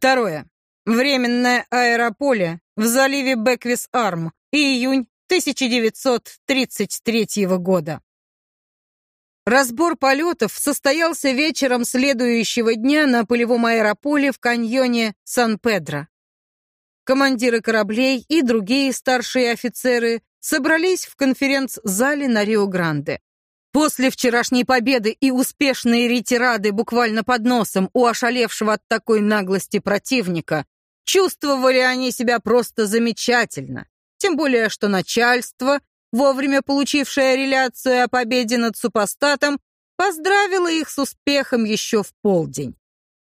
Второе. Временное аэрополе в заливе Беквис-Арм. Июнь 1933 года. Разбор полетов состоялся вечером следующего дня на полевом аэрополе в каньоне Сан-Педро. Командиры кораблей и другие старшие офицеры собрались в конференц-зале на Рио-Гранде. После вчерашней победы и успешной ретирады буквально под носом у ошалевшего от такой наглости противника, чувствовали они себя просто замечательно. Тем более, что начальство, вовремя получившее реляцию о победе над супостатом, поздравило их с успехом еще в полдень.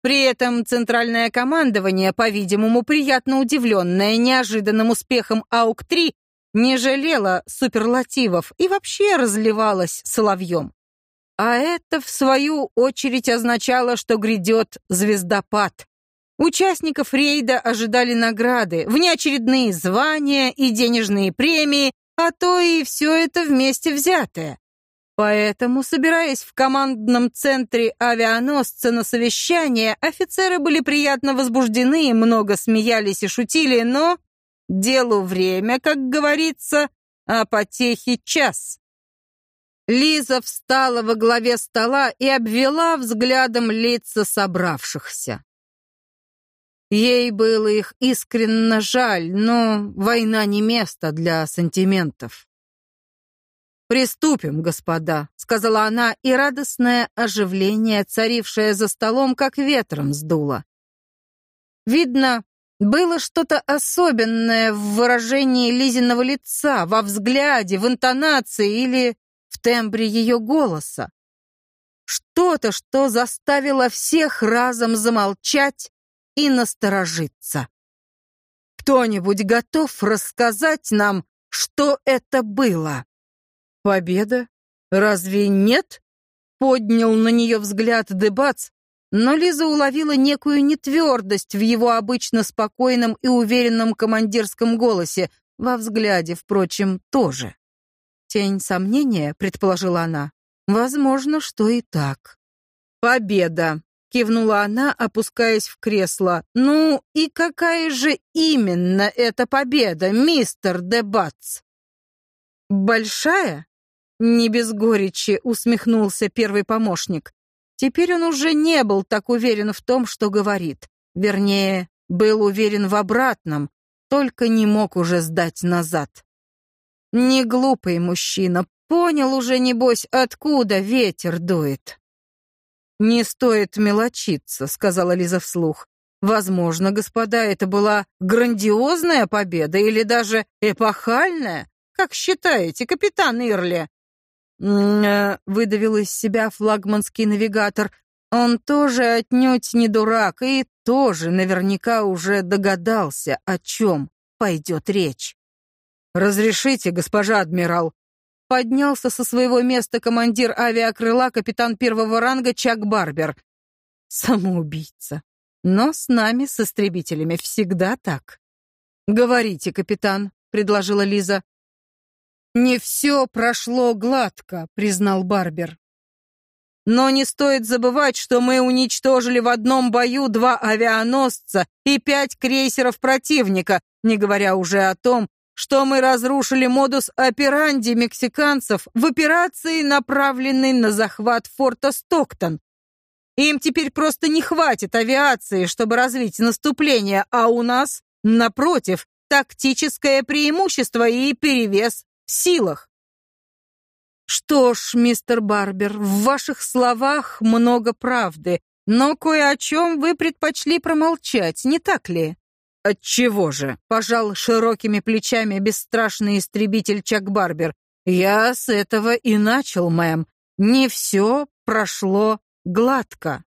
При этом центральное командование, по-видимому, приятно удивленное неожиданным успехом АУК-3, не жалела суперлативов и вообще разливалась соловьем. А это, в свою очередь, означало, что грядет звездопад. Участников рейда ожидали награды, внеочередные звания и денежные премии, а то и все это вместе взятое. Поэтому, собираясь в командном центре авианосца на совещание, офицеры были приятно возбуждены, много смеялись и шутили, но Делу время, как говорится, а потехи час. Лиза встала во главе стола и обвела взглядом лица собравшихся. Ей было их искренне жаль, но война не место для сантиментов. «Приступим, господа», — сказала она, и радостное оживление, царившее за столом, как ветром сдуло. Видно, было что-то особенное в выражении Лизиного лица, во взгляде, в интонации или в тембре ее голоса. Что-то, что заставило всех разом замолчать и насторожиться. Кто-нибудь готов рассказать нам, что это было? Победа? Разве нет? Поднял на нее взгляд Дебац, но Лиза уловила некую нетвердость в его обычно спокойном и уверенном командирском голосе, во взгляде, впрочем, тоже. Тень сомнения, предположила она. Возможно, что и так. Победа, кивнула она, опускаясь в кресло. Ну и какая же именно эта победа, мистер Дебац? Большая? Не без горечи усмехнулся первый помощник. Теперь он уже не был так уверен в том, что говорит. Вернее, был уверен в обратном, только не мог уже сдать назад. Не глупый мужчина, понял уже, небось, откуда ветер дует. «Не стоит мелочиться», — сказала Лиза вслух. «Возможно, господа, это была грандиозная победа или даже эпохальная? Как считаете, капитан Ирли?» Э, выдавил из себя флагманский навигатор. Он тоже отнюдь не дурак и тоже наверняка уже догадался, о чем пойдет речь. «Разрешите, госпожа адмирал?» Поднялся со своего места командир авиакрыла капитан первого ранга Чак Барбер. Самоубийца. Но с нами, с истребителями, всегда так. «Говорите, капитан», — предложила Лиза. «Не все прошло гладко», — признал Барбер. «Но не стоит забывать, что мы уничтожили в одном бою два авианосца и пять крейсеров противника, не говоря уже о том, что мы разрушили модус операнди мексиканцев в операции, направленной на захват форта Стоктон. Им теперь просто не хватит авиации, чтобы развить наступление, а у нас, напротив, тактическое преимущество и перевес силах. Что ж, мистер Барбер, в ваших словах много правды, но кое о чем вы предпочли промолчать, не так ли? Отчего же? Пожал широкими плечами бесстрашный истребитель Чак Барбер. Я с этого и начал, мэм. Не все прошло гладко.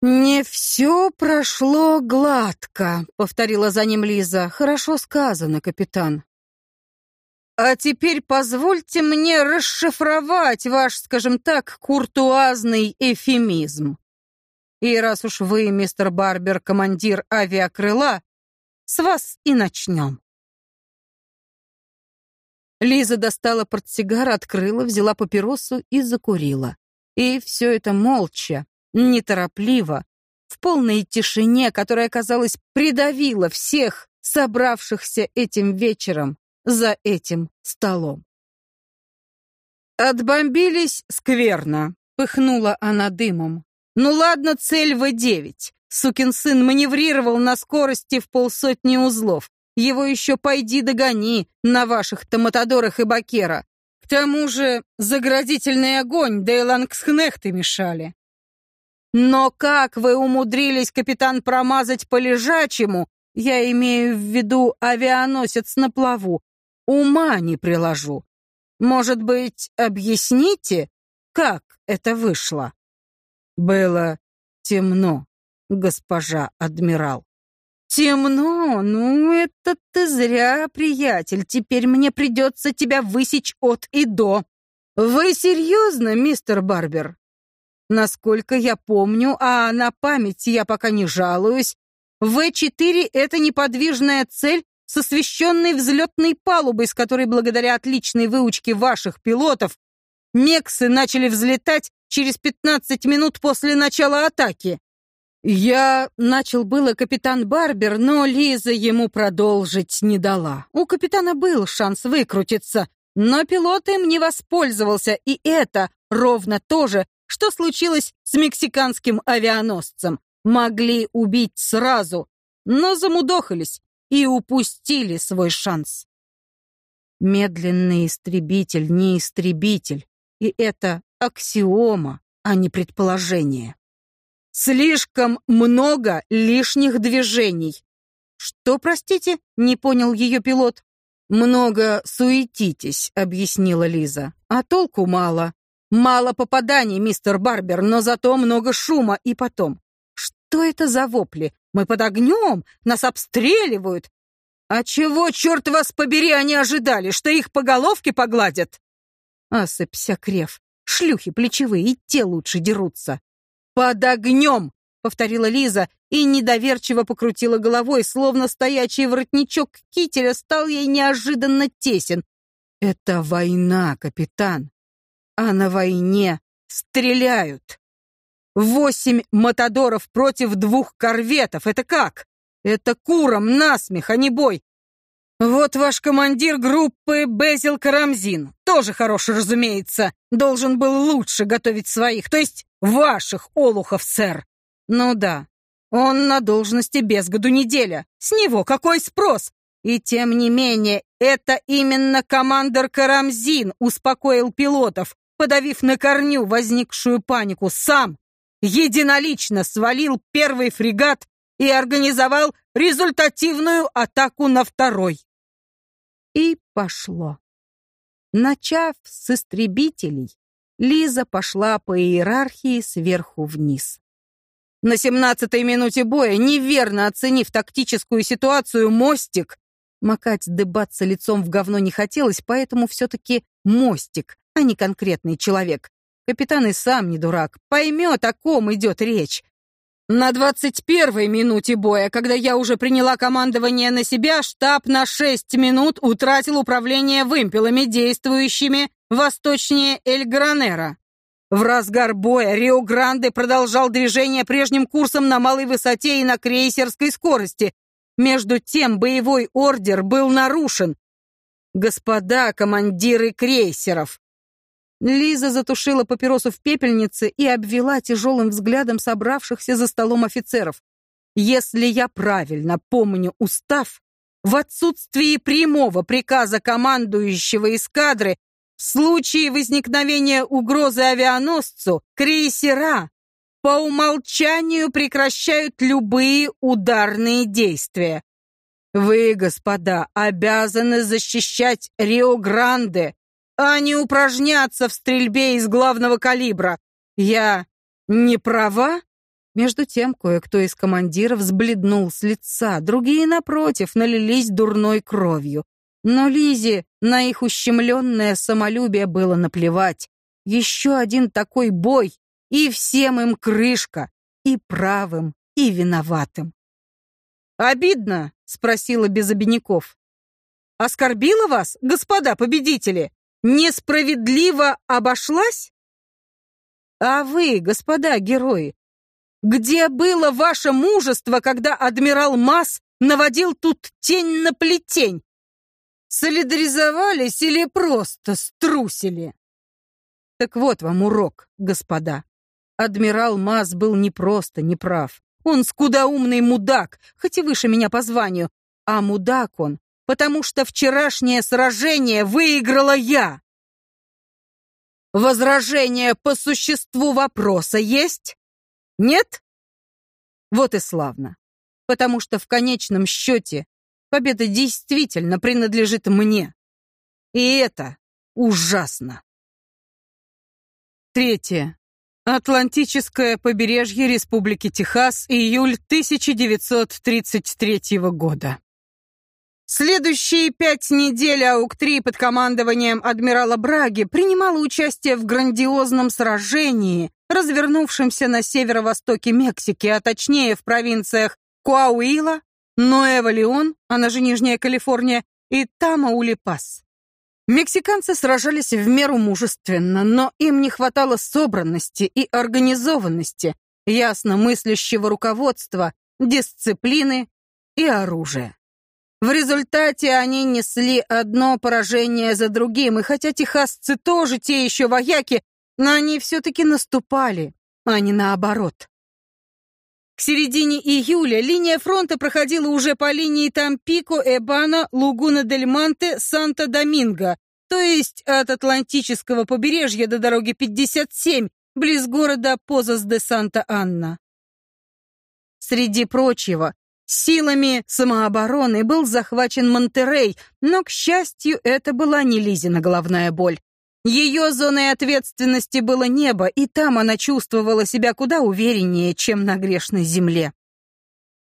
«Не все прошло гладко», — повторила за ним Лиза. «Хорошо сказано, капитан. А теперь позвольте мне расшифровать ваш, скажем так, куртуазный эфемизм. И раз уж вы, мистер Барбер, командир авиакрыла, с вас и начнем. Лиза достала портсигар, открыла, взяла папиросу и закурила. И все это молча, неторопливо, в полной тишине, которая, казалось, придавила всех, собравшихся этим вечером за этим столом. «Отбомбились скверно», — пыхнула она дымом. «Ну ладно, цель В-9. Сукин сын маневрировал на скорости в полсотни узлов. Его еще пойди догони на ваших-то Матадорах и Бакера. К тому же заградительный огонь, да и лангсхнехты мешали. Но как вы умудрились, капитан, промазать по лежачему, я имею в виду авианосец на плаву, ума не приложу. Может быть, объясните, как это вышло? Было темно, госпожа адмирал. «Темно? Ну, это ты зря, приятель. Теперь мне придется тебя высечь от и до». «Вы серьезно, мистер Барбер?» «Насколько я помню, а на память я пока не жалуюсь, В-4 — это неподвижная цель с освещенной взлетной палубой, с которой благодаря отличной выучке ваших пилотов Мексы начали взлетать через 15 минут после начала атаки. Я начал было капитан Барбер, но Лиза ему продолжить не дала. У капитана был шанс выкрутиться, но пилот им не воспользовался, и это ровно то же, что случилось с мексиканским авианосцем. Могли убить сразу, но замудохались и упустили свой шанс. Медленный истребитель не истребитель, и это аксиома, а не предположение. Слишком много лишних движений. Что, простите, не понял ее пилот. Много суетитесь, объяснила Лиза. А толку мало. Мало попаданий, мистер Барбер, но зато много шума и потом. Что это за вопли? Мы под огнем, нас обстреливают. А чего, черт вас побери, они ожидали, что их по головке погладят? Осыпься, крев. Шлюхи плечевые и те лучше дерутся. «Под огнем!» — повторила Лиза и недоверчиво покрутила головой, словно стоячий воротничок кителя стал ей неожиданно тесен. «Это война, капитан, а на войне стреляют. Восемь матадоров против двух корветов — это как? Это куром насмех, а не бой. Вот ваш командир группы Безил Карамзин, тоже хороший, разумеется, должен был лучше готовить своих, то есть ваших олухов, сэр. Ну да, он на должности без году неделя. С него какой спрос? И тем не менее, это именно командир Карамзин успокоил пилотов, подавив на корню возникшую панику сам, единолично свалил первый фрегат и организовал результативную атаку на второй. И пошло. Начав с истребителей, Лиза пошла по иерархии сверху вниз. На семнадцатой минуте боя, неверно оценив тактическую ситуацию, мостик... Макать дебаться лицом в говно не хотелось, поэтому все-таки мостик, а не конкретный человек. Капитан и сам не дурак, поймет, о ком идет речь. На двадцать первой минуте боя, когда я уже приняла командование на себя, штаб на шесть минут утратил управление вымпелами, действующими восточнее Эль-Гранера. В разгар боя Рио-Гранде продолжал движение прежним курсом на малой высоте и на крейсерской скорости. Между тем боевой ордер был нарушен. Господа командиры крейсеров, Лиза затушила папиросу в пепельнице и обвела тяжелым взглядом собравшихся за столом офицеров. «Если я правильно помню устав, в отсутствии прямого приказа командующего эскадры в случае возникновения угрозы авианосцу крейсера по умолчанию прекращают любые ударные действия. Вы, господа, обязаны защищать Рио-Гранде, а не упражняться в стрельбе из главного калибра. Я не права?» Между тем кое-кто из командиров сбледнул с лица, другие, напротив, налились дурной кровью. Но Лизе на их ущемленное самолюбие было наплевать. Еще один такой бой, и всем им крышка, и правым, и виноватым. «Обидно?» — спросила без обиняков. Оскорбила вас, господа победители? Несправедливо обошлась? А вы, господа герои, где было ваше мужество, когда адмирал Масс наводил тут тень на плетень? Солидаризовались или просто струсили? Так вот вам урок, господа. Адмирал Маз был не просто неправ. Он скудоумный мудак, хоть и выше меня по званию. А мудак он, потому что вчерашнее сражение выиграла я. Возражение по существу вопроса есть? Нет? Вот и славно. Потому что в конечном счете победа действительно принадлежит мне. И это ужасно. Третье. Атлантическое побережье Республики Техас, июль 1933 года. Следующие пять недель АУК-3 под командованием адмирала Браги принимала участие в грандиозном сражении, развернувшемся на северо-востоке Мексики, а точнее в провинциях Куауила, Нуэва-Леон, она же Нижняя Калифорния, и Тамаулипас. Мексиканцы сражались в меру мужественно, но им не хватало собранности и организованности, ясно мыслящего руководства, дисциплины и оружия. В результате они несли одно поражение за другим, и хотя техасцы тоже те еще вояки, но они все-таки наступали, а не наоборот. К середине июля линия фронта проходила уже по линии Тампико, Эбана, Лугуна-дель-Манте, Санта-Доминго, то есть от Атлантического побережья до дороги 57, близ города Позас де Санта-Анна. Среди прочего, силами самообороны был захвачен Монтерей, но, к счастью, это была не Лизина головная боль. Ее зоной ответственности было небо, и там она чувствовала себя куда увереннее, чем на грешной земле.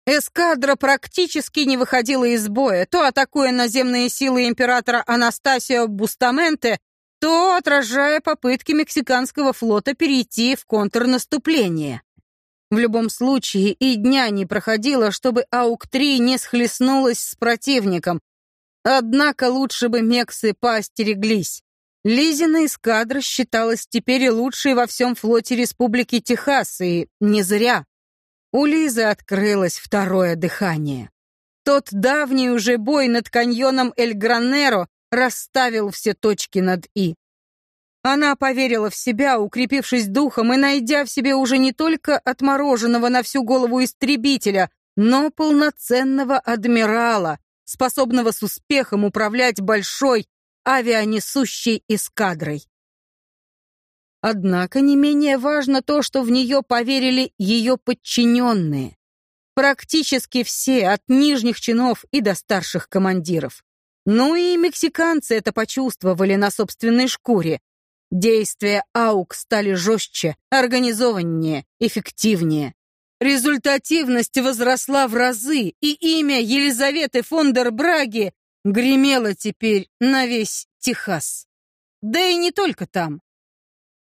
Эскадра практически не выходила из боя, то атакуя наземные силы императора Анастасио Бустаменте, то отражая попытки мексиканского флота перейти в контрнаступление. В любом случае и дня не проходило, чтобы АУК-3 не схлестнулась с противником. Однако лучше бы мексы поостереглись. Лизина эскадра считалась теперь лучшей во всем флоте Республики Техас, и не зря. У Лизы открылось второе дыхание. Тот давний уже бой над каньоном Эль-Гранеро расставил все точки над «и». Она поверила в себя, укрепившись духом и найдя в себе уже не только отмороженного на всю голову истребителя, но полноценного адмирала, способного с успехом управлять большой авианесущей эскадрой. Однако не менее важно то, что в нее поверили ее подчиненные. Практически все, от нижних чинов и до старших командиров. Ну и мексиканцы это почувствовали на собственной шкуре. Действия АУК стали жестче, организованнее, эффективнее. Результативность возросла в разы, и имя Елизаветы фон дер Браги гремело теперь на весь Техас. Да и не только там.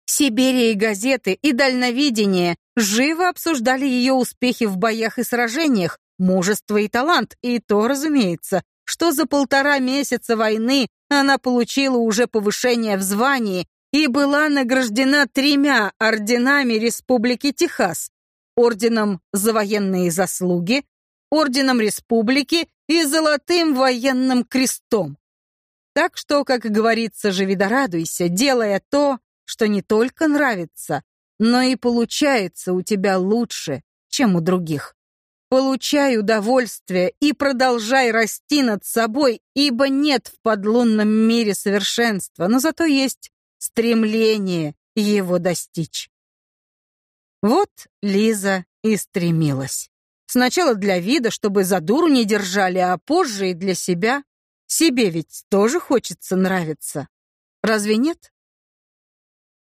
Сибири и газеты, и дальновидение живо обсуждали ее успехи в боях и сражениях, мужество и талант, и то, разумеется, что за полтора месяца войны она получила уже повышение в звании и была награждена тремя орденами Республики Техас, орденом за военные заслуги, орденом Республики и золотым военным крестом. Так что, как говорится, живи да радуйся, делая то, что не только нравится, но и получается у тебя лучше, чем у других. Получай удовольствие и продолжай расти над собой, ибо нет в подлунном мире совершенства, но зато есть стремление его достичь. Вот Лиза и стремилась. Сначала для вида, чтобы за дуру не держали, а позже и для себя. Себе ведь тоже хочется нравиться. Разве нет?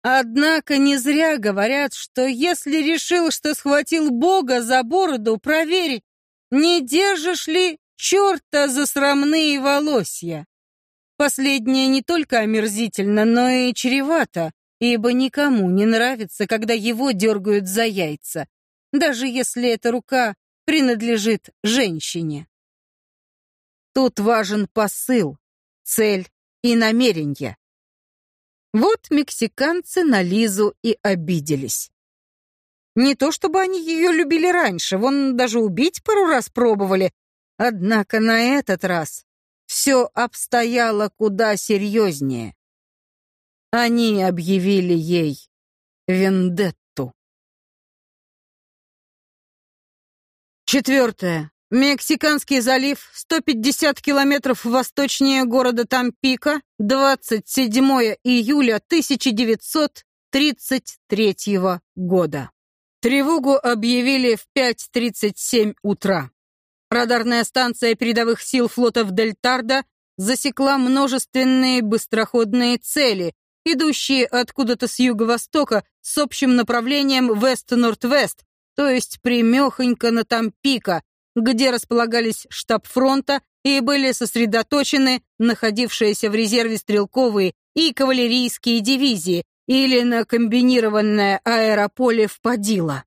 Однако не зря говорят, что если решил, что схватил Бога за бороду, проверь, не держишь ли черта за срамные волосья. Последнее не только омерзительно, но и чревато, ибо никому не нравится, когда его дергают за яйца, даже если эта рука принадлежит женщине. Тут важен посыл, цель и намерение. Вот мексиканцы на Лизу и обиделись. Не то чтобы они ее любили раньше, вон даже убить пару раз пробовали, однако на этот раз все обстояло куда серьезнее. Они объявили ей вендетту. Четвертое. Мексиканский залив, 150 километров восточнее города Тампико, 27 июля 1933 года. Тревогу объявили в 5.37 утра. Радарная станция передовых сил флотов Дельтарда засекла множественные быстроходные цели, идущие откуда-то с юго-востока с общим направлением вест-норд-вест, то есть примехонько на Тампико, где располагались штаб фронта и были сосредоточены находившиеся в резерве стрелковые и кавалерийские дивизии, или на комбинированное аэрополе в Падила.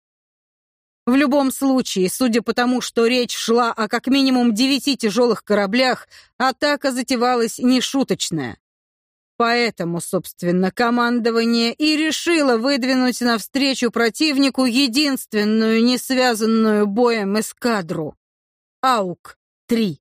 В любом случае, судя по тому, что речь шла о как минимум девяти тяжелых кораблях, атака затевалась нешуточная. Поэтому, собственно, командование и решило выдвинуть навстречу противнику единственную не связанную боем эскадру — АУК-3.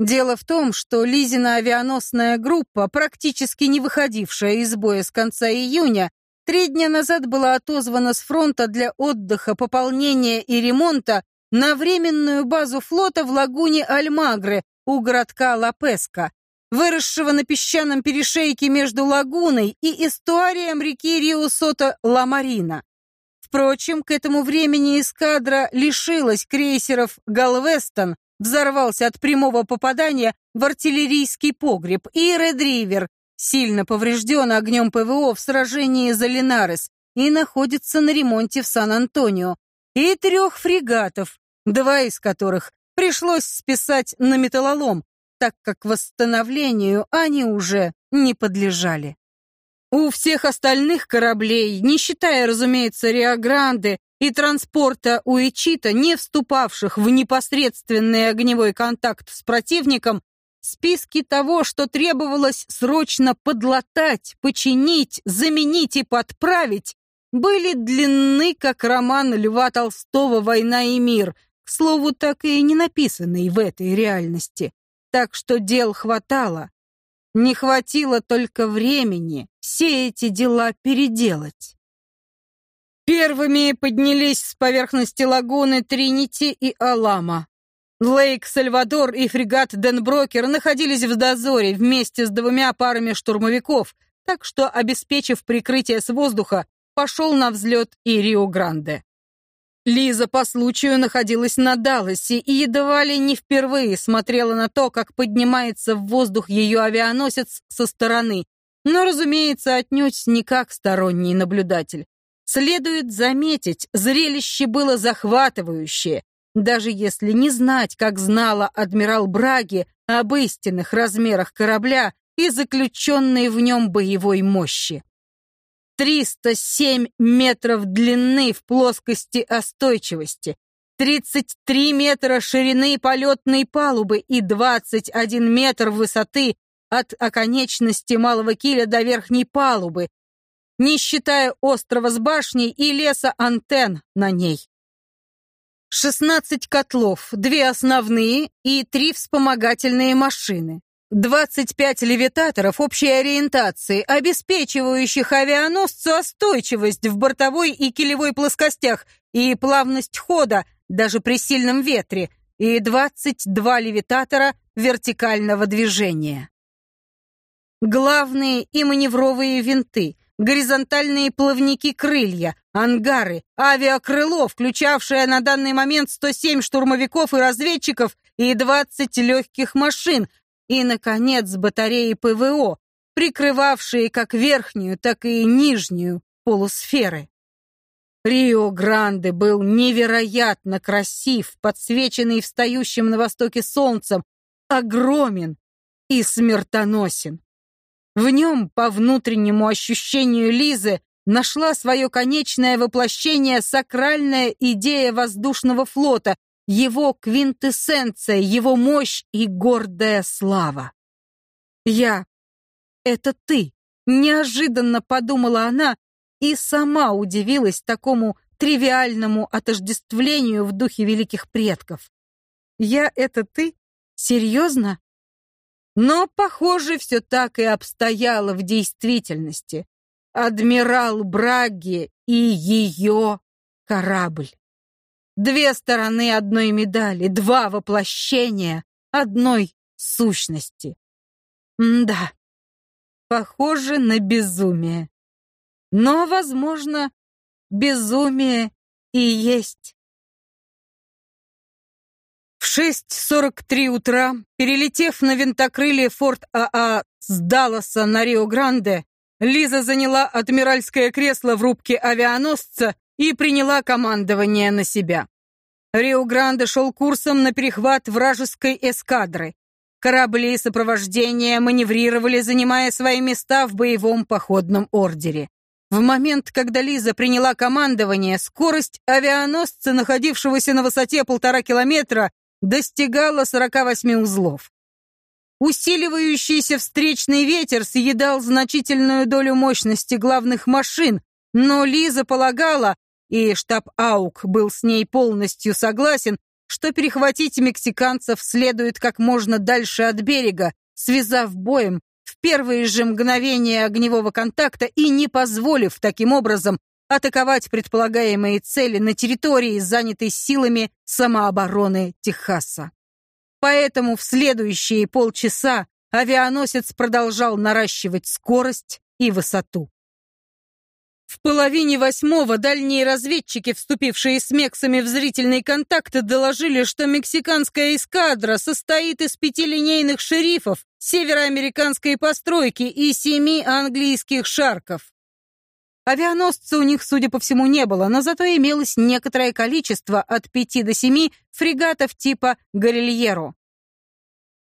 Дело в том, что Лизина авианосная группа, практически не выходившая из боя с конца июня, три дня назад была отозвана с фронта для отдыха, пополнения и ремонта на временную базу флота в лагуне Альмагры у городка Лапеска, выросшего на песчаном перешейке между лагуной и эстуарием реки Рио-Сота-Ла-Марина. Впрочем, к этому времени эскадра лишилась крейсеров «Галвестон», взорвался от прямого попадания в артиллерийский погреб, и Редривер сильно поврежден огнем ПВО в сражении за Линарес и находится на ремонте в Сан-Антонио, и трех фрегатов, два из которых пришлось списать на металлолом, так как восстановлению они уже не подлежали. У всех остальных кораблей, не считая, разумеется, Риогранде и транспорта Уичита, не вступавших в непосредственный огневой контакт с противником, списки того, что требовалось срочно подлатать, починить, заменить и подправить, были длинны, как роман Льва Толстого «Война и мир», к слову, так и не написанный в этой реальности. Так что дел хватало. Не хватило только времени все эти дела переделать. Первыми поднялись с поверхности лагуны Тринити и Алама. Лейк, Сальвадор и фрегат Денброкер находились в дозоре вместе с двумя парами штурмовиков, так что, обеспечив прикрытие с воздуха, пошел на взлет и Рио-Гранде. Лиза по случаю находилась на Далласе и едва ли не впервые смотрела на то, как поднимается в воздух ее авианосец со стороны, но, разумеется, отнюдь не как сторонний наблюдатель. Следует заметить, зрелище было захватывающее, даже если не знать, как знала адмирал Браги об истинных размерах корабля и заключенной в нем боевой мощи. 307 метров длины в плоскости остойчивости, 33 метра ширины полетной палубы и 21 метр высоты от оконечности малого киля до верхней палубы, не считая острова с башней и леса антенн на ней. 16 котлов, две основные и три вспомогательные машины. 25 левитаторов общей ориентации, обеспечивающих авианосцу остойчивость в бортовой и килевой плоскостях и плавность хода даже при сильном ветре, и 22 левитатора вертикального движения. Главные и маневровые винты, горизонтальные плавники крылья, ангары, авиакрыло, включавшее на данный момент 107 штурмовиков и разведчиков и 20 легких машин, и, наконец, батареи ПВО, прикрывавшие как верхнюю, так и нижнюю полусферы. Рио-Гранде был невероятно красив, подсвеченный встающим на востоке солнцем, огромен и смертоносен. В нем, по внутреннему ощущению Лизы, нашла свое конечное воплощение сакральная идея воздушного флота, его квинтэссенция, его мощь и гордая слава. Я. Это ты. Неожиданно подумала она и сама удивилась такому тривиальному отождествлению в духе великих предков. Я — это ты? Серьезно? Но, похоже, все так и обстояло в действительности. Адмирал Браги и ее корабль. Две стороны одной медали, два воплощения одной сущности. Да, похоже на безумие. Но, возможно, безумие и есть. В 6.43 утра, перелетев на винтокрыле форт АА а с Далласа на Рио-Гранде, Лиза заняла адмиральское кресло в рубке авианосца и приняла командование на себя. Рио-Гранде шел курсом на перехват вражеской эскадры. Корабли сопровождения маневрировали, занимая свои места в боевом походном ордере. В момент, когда Лиза приняла командование, скорость авианосца, находившегося на высоте полтора километра, достигала 48 узлов. Усиливающийся встречный ветер съедал значительную долю мощности главных машин, но Лиза полагала, и штаб АУК был с ней полностью согласен, что перехватить мексиканцев следует как можно дальше от берега, связав боем в первые же мгновения огневого контакта и не позволив таким образом атаковать предполагаемые цели на территории, занятой силами самообороны Техаса. Поэтому в следующие полчаса авианосец продолжал наращивать скорость и высоту. В половине восьмого дальние разведчики, вступившие с Мексами в зрительный контакт, доложили, что мексиканская эскадра состоит из пяти линейных шерифов североамериканской постройки и семи английских шарков. Авианосца у них, судя по всему, не было, но зато имелось некоторое количество от пяти до семи фрегатов типа «Горильеро».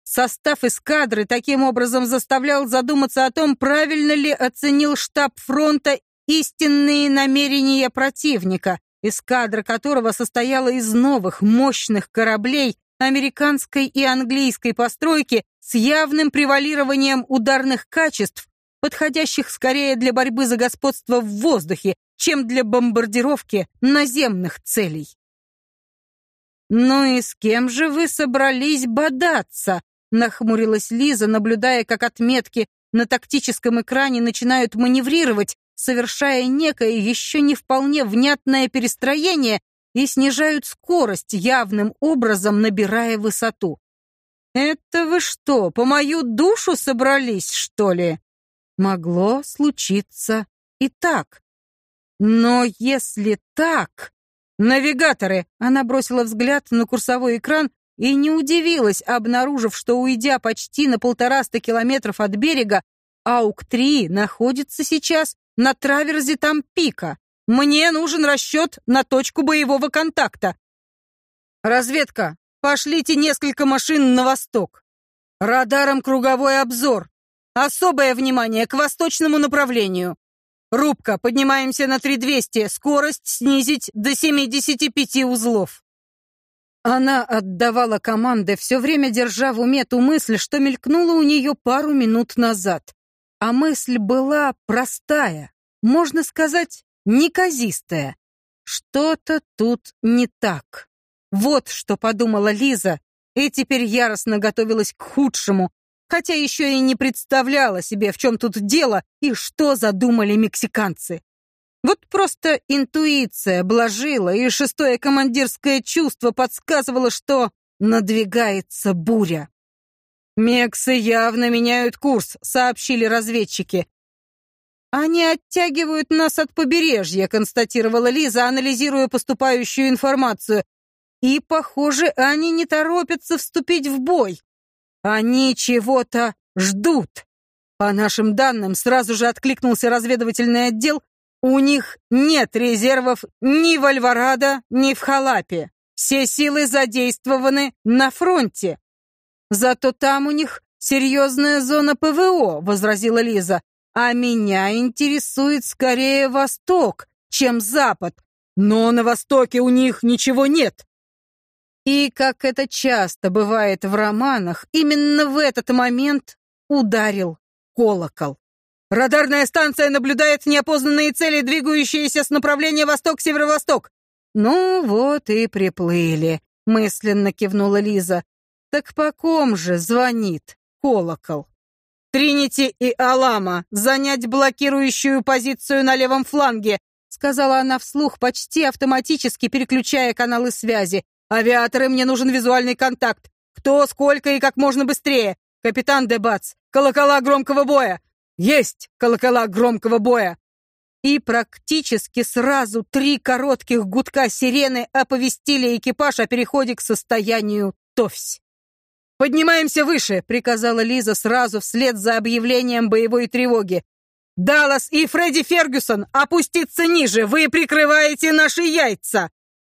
Состав эскадры таким образом заставлял задуматься о том, правильно ли оценил штаб фронта истинные намерения противника, эскадра которого состояла из новых мощных кораблей американской и английской постройки с явным превалированием ударных качеств, подходящих скорее для борьбы за господство в воздухе, чем для бомбардировки наземных целей. «Ну и с кем же вы собрались бодаться?» — нахмурилась Лиза, наблюдая, как отметки на тактическом экране начинают маневрировать, совершая некое еще не вполне внятное перестроение и снижают скорость, явным образом набирая высоту. «Это вы что, по мою душу собрались, что ли?» Могло случиться и так. Но если так... «Навигаторы!» Она бросила взгляд на курсовой экран и не удивилась, обнаружив, что, уйдя почти на полтораста километров от берега, АУК-3 находится сейчас на траверзе там пика. Мне нужен расчет на точку боевого контакта. Разведка, пошлите несколько машин на восток. Радаром круговой обзор. Особое внимание к восточному направлению. Рубка, поднимаемся на 3200, скорость снизить до 75 узлов. Она отдавала команды, все время держа в уме ту мысль, что мелькнула у нее пару минут назад. А мысль была простая, можно сказать, неказистая. Что-то тут не так. Вот что подумала Лиза, и теперь яростно готовилась к худшему, хотя еще и не представляла себе, в чем тут дело и что задумали мексиканцы. Вот просто интуиция блажила, и шестое командирское чувство подсказывало, что надвигается буря. «Мексы явно меняют курс», — сообщили разведчики. «Они оттягивают нас от побережья», — констатировала Лиза, анализируя поступающую информацию. «И, похоже, они не торопятся вступить в бой. Они чего-то ждут». По нашим данным, сразу же откликнулся разведывательный отдел, у них нет резервов ни в Альварадо, ни в Халапе. Все силы задействованы на фронте. Зато там у них серьезная зона ПВО, возразила Лиза. А меня интересует скорее Восток, чем Запад. Но на Востоке у них ничего нет. И, как это часто бывает в романах, именно в этот момент ударил колокол. «Радарная станция наблюдает неопознанные цели, двигающиеся с направления восток-северо-восток!» «Ну вот и приплыли», — мысленно кивнула Лиза. «Так по ком же звонит колокол?» «Тринити и Алама, занять блокирующую позицию на левом фланге», сказала она вслух, почти автоматически переключая каналы связи. «Авиаторы, мне нужен визуальный контакт. Кто, сколько и как можно быстрее. Капитан Дебац, колокола громкого боя. Есть колокола громкого боя. И практически сразу три коротких гудка сирены оповестили экипаж о переходе к состоянию «Товсь». «Поднимаемся выше», — приказала Лиза сразу вслед за объявлением боевой тревоги. «Даллас и Фредди Фергюсон, опуститься ниже! Вы прикрываете наши яйца!»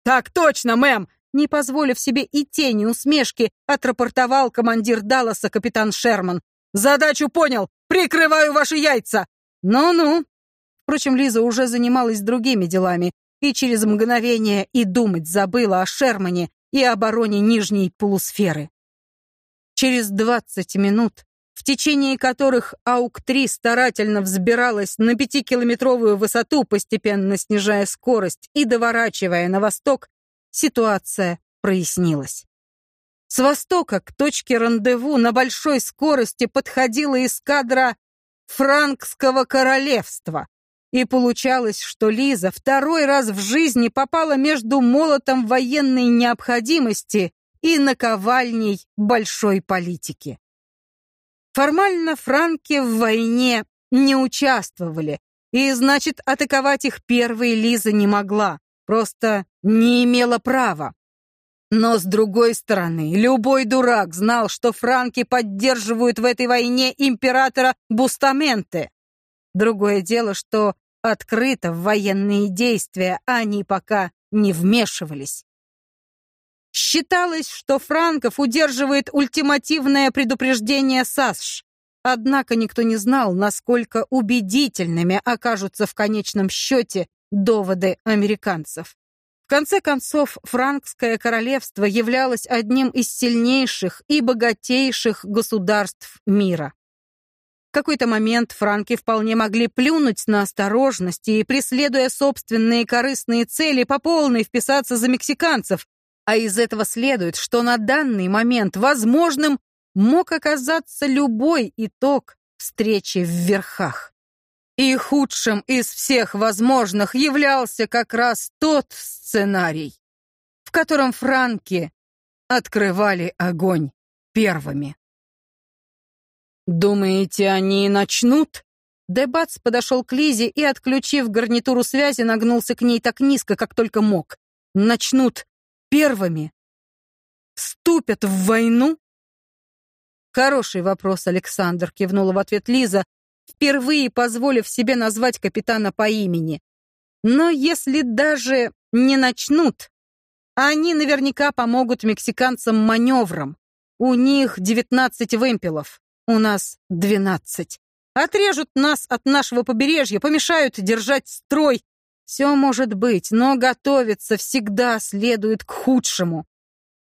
«Так точно, мэм!» Не позволив себе и тени усмешки, отрапортовал командир Далласа капитан Шерман. «Задачу понял! Прикрываю ваши яйца!» «Ну-ну!» Впрочем, Лиза уже занималась другими делами и через мгновение и думать забыла о Шермане и обороне нижней полусферы. Через двадцать минут, в течение которых АУК-3 старательно взбиралась на пятикилометровую высоту, постепенно снижая скорость и доворачивая на восток, ситуация прояснилась. С востока к точке рандеву на большой скорости подходила эскадра Франкского королевства. И получалось, что Лиза второй раз в жизни попала между молотом военной необходимости и наковальней большой политики. Формально франки в войне не участвовали, и, значит, атаковать их первой Лиза не могла. Просто не имела права. Но, с другой стороны, любой дурак знал, что франки поддерживают в этой войне императора Бустаменте. Другое дело, что открыто в военные действия они пока не вмешивались. Считалось, что франков удерживает ультимативное предупреждение САСШ, однако никто не знал, насколько убедительными окажутся в конечном счете доводы американцев. В конце концов, Франкское королевство являлось одним из сильнейших и богатейших государств мира. В какой-то момент франки вполне могли плюнуть на осторожность и, преследуя собственные корыстные цели, по полной вписаться за мексиканцев, а из этого следует, что на данный момент возможным мог оказаться любой итог встречи в верхах. И худшим из всех возможных являлся как раз тот сценарий, в котором франки открывали огонь первыми. «Думаете, они начнут?» Дебац подошел к Лизе и, отключив гарнитуру связи, нагнулся к ней так низко, как только мог. «Начнут первыми? Вступят в войну?» «Хороший вопрос, Александр», — кивнула в ответ Лиза, впервые позволив себе назвать капитана по имени. Но если даже не начнут, они наверняка помогут мексиканцам маневром. У них 19 вымпелов, у нас 12. Отрежут нас от нашего побережья, помешают держать строй. Все может быть, но готовиться всегда следует к худшему.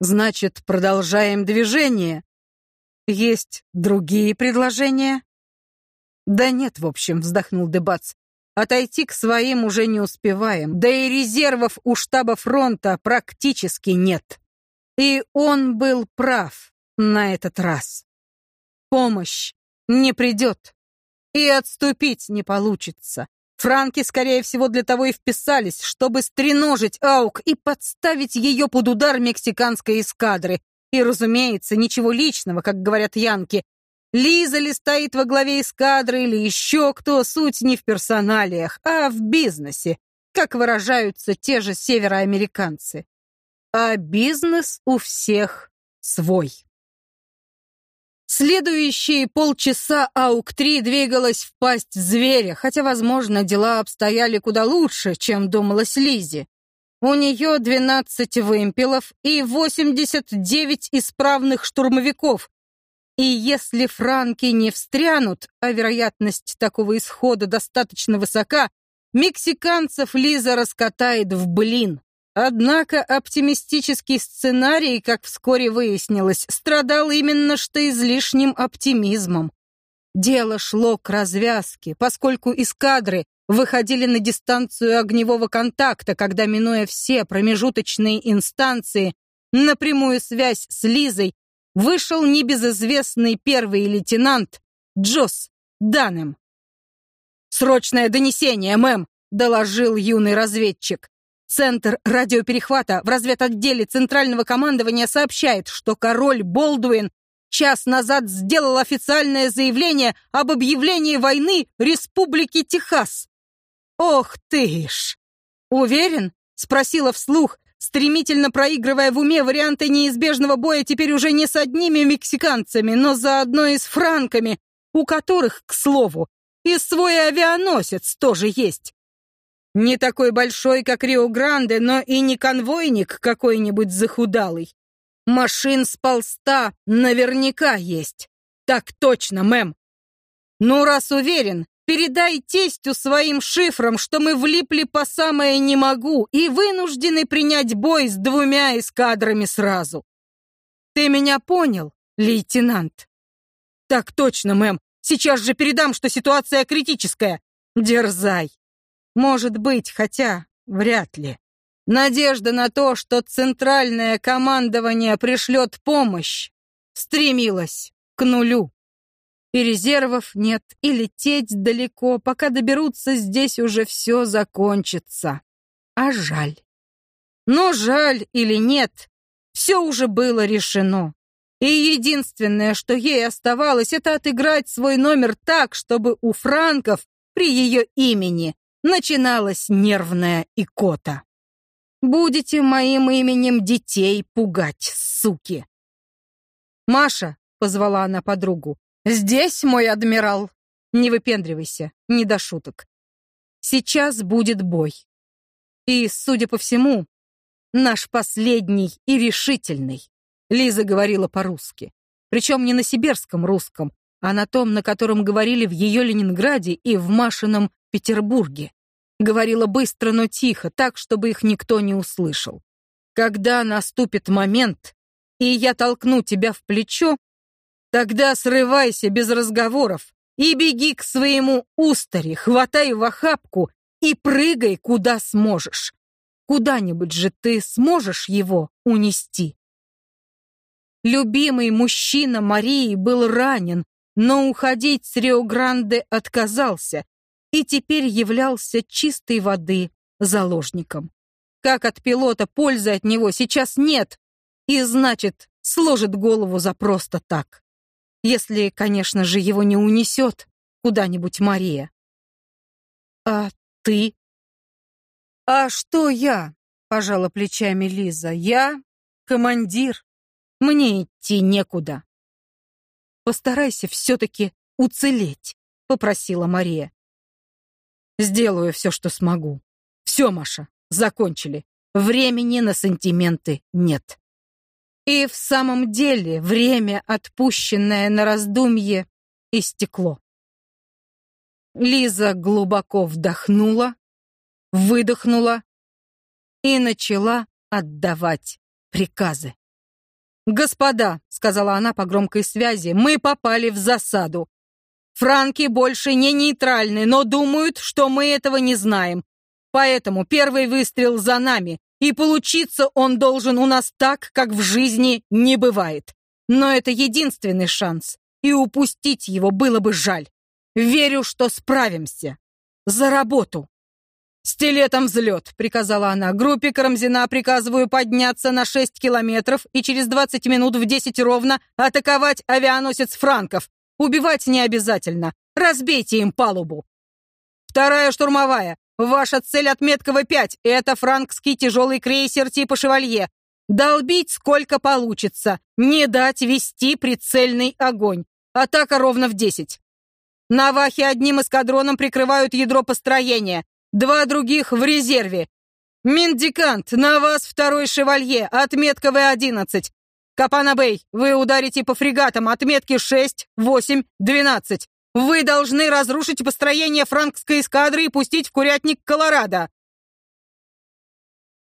Значит, продолжаем движение. Есть другие предложения? «Да нет, в общем», — вздохнул Дебац. «Отойти к своим уже не успеваем, да и резервов у штаба фронта практически нет». И он был прав на этот раз. Помощь не придет, и отступить не получится. Франки, скорее всего, для того и вписались, чтобы стреножить Аук и подставить ее под удар мексиканской эскадры. И, разумеется, ничего личного, как говорят янки, Лиза ли стоит во главе эскадры или еще кто, суть не в персоналиях, а в бизнесе, как выражаются те же североамериканцы. А бизнес у всех свой. Следующие полчаса АУК-3 двигалась в пасть зверя, хотя, возможно, дела обстояли куда лучше, чем думалось Лизе. У нее 12 вымпелов и 89 исправных штурмовиков, и если франки не встрянут, а вероятность такого исхода достаточно высока, мексиканцев Лиза раскатает в блин. Однако оптимистический сценарий, как вскоре выяснилось, страдал именно что излишним оптимизмом. Дело шло к развязке, поскольку эскадры выходили на дистанцию огневого контакта, когда, минуя все промежуточные инстанции, напрямую связь с Лизой, вышел небезызвестный первый лейтенант Джос Данем. «Срочное донесение, мэм!» — доложил юный разведчик. Центр радиоперехвата в разведотделе Центрального командования сообщает, что король Болдуин час назад сделал официальное заявление об объявлении войны Республике Техас. Ох ты ж! Уверен? Спросила вслух, стремительно проигрывая в уме варианты неизбежного боя теперь уже не с одними мексиканцами, но заодно и с франками, у которых, к слову, и свой авианосец тоже есть. Не такой большой, как Рио-Гранде, но и не конвойник какой-нибудь захудалый. Машин с полста наверняка есть. Так точно, мэм. Ну, раз уверен, передай тестю своим шифрам, что мы влипли по самое не могу и вынуждены принять бой с двумя эскадрами сразу. Ты меня понял, лейтенант? Так точно, мэм. Сейчас же передам, что ситуация критическая. Дерзай. Может быть, хотя вряд ли. Надежда на то, что центральное командование пришлет помощь, стремилась к нулю. И резервов нет, и лететь далеко, пока доберутся, здесь уже все закончится. А жаль. Но жаль или нет, все уже было решено. И единственное, что ей оставалось, это отыграть свой номер так, чтобы у франков при ее имени начиналась нервная икота. Будете моим именем детей пугать, суки. Маша, позвала она подругу. Здесь мой адмирал. Не выпендривайся, не до шуток. Сейчас будет бой. И, судя по всему, наш последний и решительный. Лиза говорила по-русски. Причем не на сибирском русском, а на том, на котором говорили в ее Ленинграде и в Машином Петербурге. Говорила быстро, но тихо, так, чтобы их никто не услышал. Когда наступит момент, и я толкну тебя в плечо, тогда срывайся без разговоров и беги к своему устаре, хватай в охапку и прыгай, куда сможешь. Куда-нибудь же ты сможешь его унести. Любимый мужчина Марии был ранен, но уходить с Рио-Гранде отказался, и теперь являлся чистой воды заложником. Как от пилота пользы от него сейчас нет, и значит, сложит голову за просто так. Если, конечно же, его не унесет куда-нибудь Мария. А ты? А что я? Пожала плечами Лиза. Я командир. Мне идти некуда. Постарайся все-таки уцелеть, попросила Мария. Сделаю все, что смогу. Все, Маша, закончили. Времени на сантименты нет. И в самом деле время, отпущенное на раздумье, истекло. Лиза глубоко вдохнула, выдохнула и начала отдавать приказы. «Господа», — сказала она по громкой связи, — «мы попали в засаду. Франки больше не нейтральны, но думают, что мы этого не знаем. Поэтому первый выстрел за нами, и получиться он должен у нас так, как в жизни не бывает. Но это единственный шанс, и упустить его было бы жаль. Верю, что справимся. За работу. «Стилетом взлет», — приказала она. «Группе Карамзина приказываю подняться на 6 километров и через 20 минут в 10 ровно атаковать авианосец Франков. Убивать не обязательно. Разбейте им палубу. Вторая штурмовая. Ваша цель отметка В5. Это франкский тяжелый крейсер типа «Шевалье». Долбить сколько получится. Не дать вести прицельный огонь. Атака ровно в 10. Навахи одним эскадроном прикрывают ядро построения. Два других в резерве. Миндикант, на вас второй «Шевалье». Отметка В11. Капана-Бэй, вы ударите по фрегатам отметки 6, 8, 12. Вы должны разрушить построение франкской эскадры и пустить в курятник Колорадо.